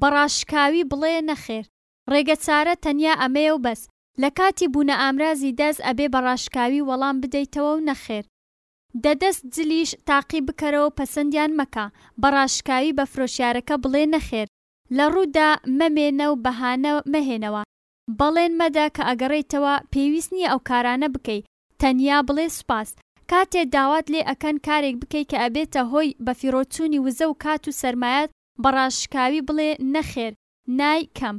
بە ڕاشکاوی بڵێ نەخێر ڕێگە چارە تەنیا ئەمەیە و بەس، لە کاتی بوونە ئامرازی دەست ئەبێ بە ڕاشکاوی وەڵام بدەیتەوە و نەخێر دە دەست جلیش تاقی بکەرەوە و پەسەندیان مەکە، بە ڕاشکاوی بە فرۆشیارەکە بڵێ نەخێر لە ڕوودا مەمێنە و بەهانە مەهێنەوە، بەڵێن مەدە کە ئەگەڕێیتەوە پێویست نییە ئەو کارانە بکەی تەنیا بڵێ سوپاس کاتێ داوات لێ ئەکەن کارێک بکەی کە ئەبێتە هۆی بەفیڕۆ چوونی وزە و کات و سەرمایەت بە ڕاشکاوی بڵێ نەخێر نای کەم.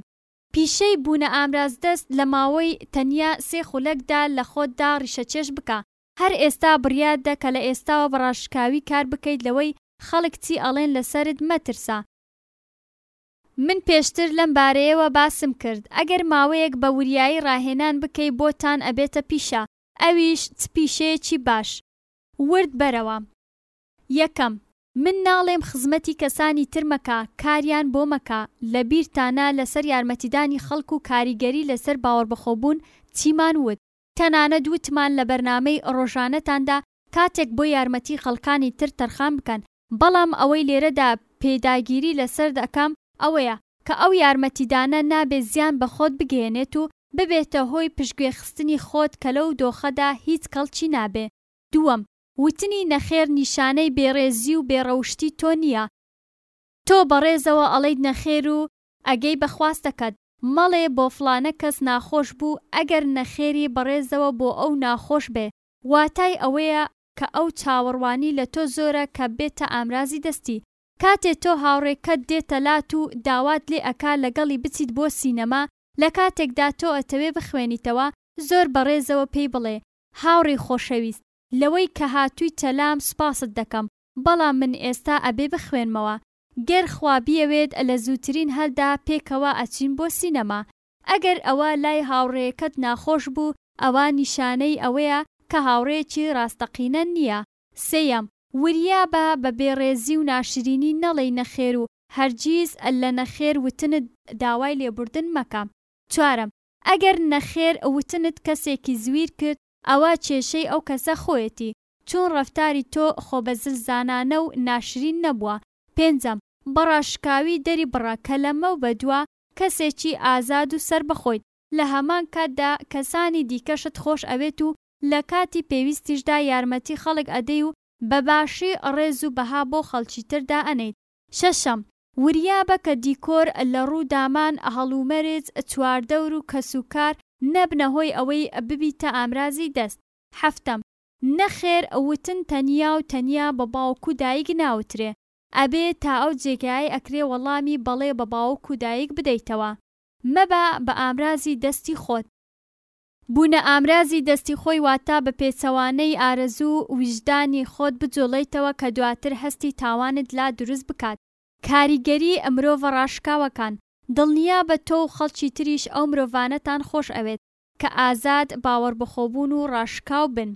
پیشەی بوونە ئامراز دەست لە ماوەی تەنیا سێ خولەک دا لە خۆت دا ڕیشە چێش بکە هەر ئێستا بڕیار دە کە لە ئێستاوە بە ڕاشکاوی کار بکەیت لەوەی خەڵک چی ئەڵێن لە سەرت مەترسە من پێشتر لەم بارەیەوە باسم کرد ئەگەر ماوەیەک بە وریایی ڕاهێنان بکەی بۆتان ئەبێتە پیشە ئەویش چ پیشەیەکی باش. ورد بەرەوە یەکەم. من ناڵێم خزمەتی کەسانی تر مەکە کاریان بۆ مەکە لە بیرتانە لەسەر یارمەتیدانی خەڵک و کاریگەری لەسەر باوەڕبەخۆبوون چیمان وت تەنانەت وتمان لە بەرنامەی ڕۆژانەتاندا کاتێک بۆ یارمەتی خەڵکانی تر تەرخان بکەن بەڵام ئەوەی لێرەدا پێداگیری لەسەر دەکەم ئەوەیە کە ئەو یارمەتیدانە نابێت زیان بە خۆت بگەیەنێت و ببێتە هۆی پشتگوێ خستنی خۆت کە لەو دۆخەدا هیچ کەڵکی نابێ دووەم وتنی نەخێر نیشانەی بێڕێزی و بێ ڕەوشتی تۆ نییە تۆ بە ڕێزەوە ئەڵێیت نەخێر و ئەگەی بە خواستەکەت مەڵێ بۆ فڵانە کەس ناخۆش بوو ئەگەر نەخێری بەڕێزەوە بۆ ئەو ناخۆش بێ واتای ئەوەیە کە ئەو چاوەڕوانی لە تۆ زۆرە کە بێتە ئامرازی دەستی. کاتێ تۆ هاوڕێکەت دێتە لات و داوات لێ ئەکا لەگەڵی بچیت بۆ سینەما، لە کاتێکدا تۆ ئەتەوێ بخوێنیتەوە، زۆر بە ڕێزەوە پێی بڵێ، هاوڕێی خۆشەویست، لەوەی کە هاتوویتە لام سوپاست دەکەم، بەڵام من ئێستا ئەبێ بخوێنمەوە. گەر خوا بیەوێت لە زووترین هەلدا پێکەوە ئەچین بۆ سینەما. ئەگەر ئەوە لای هاوڕێیەکەت ناخۆش بوو، ئەوە نیشانەی ئەوەیە کە هاوڕێیەکی ڕاستەقینە نییە. سێیەم، وریا بە بە بێڕێزی و ناشرینی نەڵێی نەخێر و هەرگیز لە نەخێر وتنت داوای لێبوردن مەکە. چوارەم، ئەگەر نەخێر وتنت کەسێکی زویر کرد، ئەوە کێشەی ئەو کەسە خۆیەتی، چون ڕەفتاری تۆ خۆبەزلزانانە و ناشرین نەبووە. پێنجەم، بە ڕاشکاوی دەری بڕە کە لەمەو بەدوا کەسێکی ئازاد و سەربەخۆیت، لە هەمان کاتدا کەسانی دیکەشت خۆش ئەوێت و لە کاتی پێویستیشدا یارمەتی خەڵک ئەدەی و بە باشی ڕێز و بەها بۆ خەڵکی تر دائەنێیت. شەشەم، وریابە کە دیکۆر لە ڕوو دامان، هەڵومەرج، چواردەور و کەس و کار نەبنە هۆی ئەوەی ببیتە ئامرازی دەست. حەفتەم، نەخێر وتن تەنیا و تەنیا بە باوک و دایک ناوترێ، ئەبێ تا ئەو جێگایەی ئەکرێ وەڵامی بەڵێ بە باوک و دایک بدەیتەوە. مەبە بە ئامرازی دەستی خۆت. بوونە ئامرازی دەستی خۆی واتە بە پێچەوانەی ئارەزوو و ویژدانی خۆت بجوڵێیتەوە کە دواتر هەستی تاوانت لا دروست بکات. کاریگەری مرۆڤە ڕاشکاوەکان، دڵنیابە تۆ و خەڵکی تریش ئەو مرۆڤانەتان خۆش ئەوێت کە ئازاد، باوەڕبەخۆبوون و ڕاشکاو بن.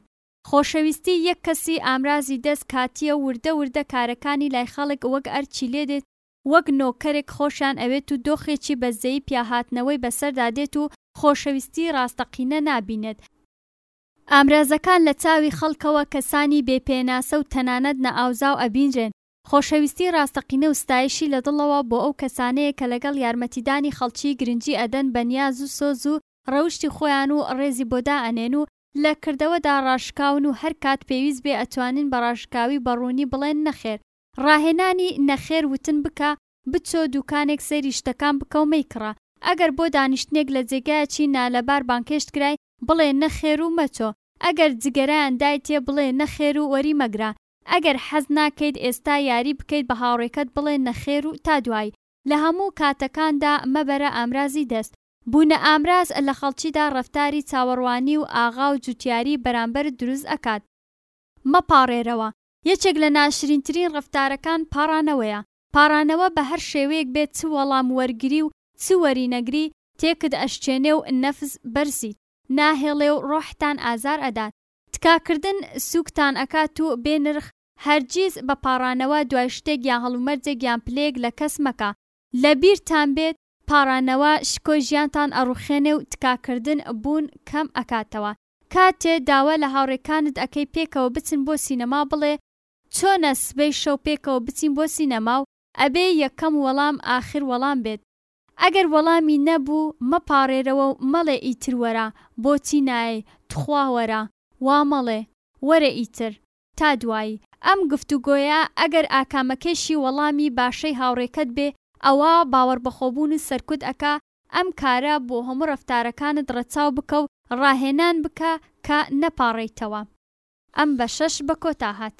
خۆشەویستی یەک کەسی ئامرازی دەست کاتیە و وردە وردە کارەکانی لای خەڵک وەک ئەرکی لێ دێت و وەک نۆکەرێک خۆشیان ئەوێت و دۆخێکی بەزەیی پیاهاتنەوەی بەسەردا دێت و خۆشەویستی ڕاستەقینە نابینێت. ئامرازەکان لە چاوی خەڵکەوە کەسانی بێ پێناسە و تەنانەت نائاوزاو ئەبینرێن. خۆشەویستی ڕاستەقینە و ستایشی لە دڵەوە بۆ ئەو کەسانەیە کە لەگەڵ یارمەتیدانی خەڵکی گرنگی ئەدەن بە نیاز و سۆز و ڕەوشتی خۆیان و ڕێزی بۆ دائەنێن و لە کردەوەدا ڕاشکاون و هەر کات پێویست بێ ئەتوانن بە ڕاشکاوی و بە ڕوونی بڵێن نەخێر. ڕاهێنانی نەخێر وتن بکە، بچۆ دووکانێک سەیری شتەکان بکە و مەیکڕە. ئەگەر بۆ دانیشتنێک لە جێگایەکی نالەبار بانگهێشت کرای، بڵێ نەخێر و مەچۆ. ئەگەر جگەرەیان دایتێ بڵێ نەخێر و وەری مەگرە. ئەگەر حەز ناکەیت ئێستا یاری بکەیت بە هاوڕێکەت بڵێ نەخێر و تا دوایی. لە هەموو کاتەکاندا مەبەرە ئامرازی دەست. بونە ئامراز ە لە خەڵکیدا ڕەفتاری چاوەڕوانی و ئاغا و جوتیاری بەرامبەرت دروست ئەکات. مەپاڕێرەوە، یەکێک لە ناشرینترین ڕەفتارەکان پاڕانەوەیە، پاڕانەوە بە هەر شێوەیەک بێت چ وەڵام وەرگری و چ وەرینەگری تێکت ئەشکێنێ و نەفس بەرزیت ناهێڵێ و ڕۆحتان ئازار ئەدات تکا کردن سوکتان ئەکات و بێ نرخ هەرگیز بە پاڕانەوە دوای شتێک یان هەڵومەرجێک یان پلەیەک لە کەس مەکە لە بیرتان بێت پاڕانەوە شکۆی ژیانتان ئەڕوخێنێ و تکاکردن بوون کەم ئەکاتەوە کاتێ داوا لە هاوڕێکانت ئەکەی پێکەوە بچن بۆ سینەما بڵێ چۆنە سبەی شەو پێکەوە بچین بۆ سینەما و ئەبێ یەکەم وەڵام ئاخر وەڵام بێت ئەگەر وەڵامی نەبوو مەپاڕێرەوە و مەڵێ ئیتر وەرە بۆچی نایەی توخوا وەرە وا مەڵێ وەرە ئیتر تا دوایی. ئەم گفتوگۆیە ئەگەر ئاکامەکەیشی وەڵامی باشەی هاوڕێکەت بێ ئەوا باوەڕبەخۆبوونت سەرکوت ئەکا، ئەم کارە بۆ هەموو ڕەفتارەکانت ڕەچاو بکە و ڕاهێنان بکە کە نەپاڕێیتەوە. ئەم بەشەش بە کۆتا هات.